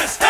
Yes!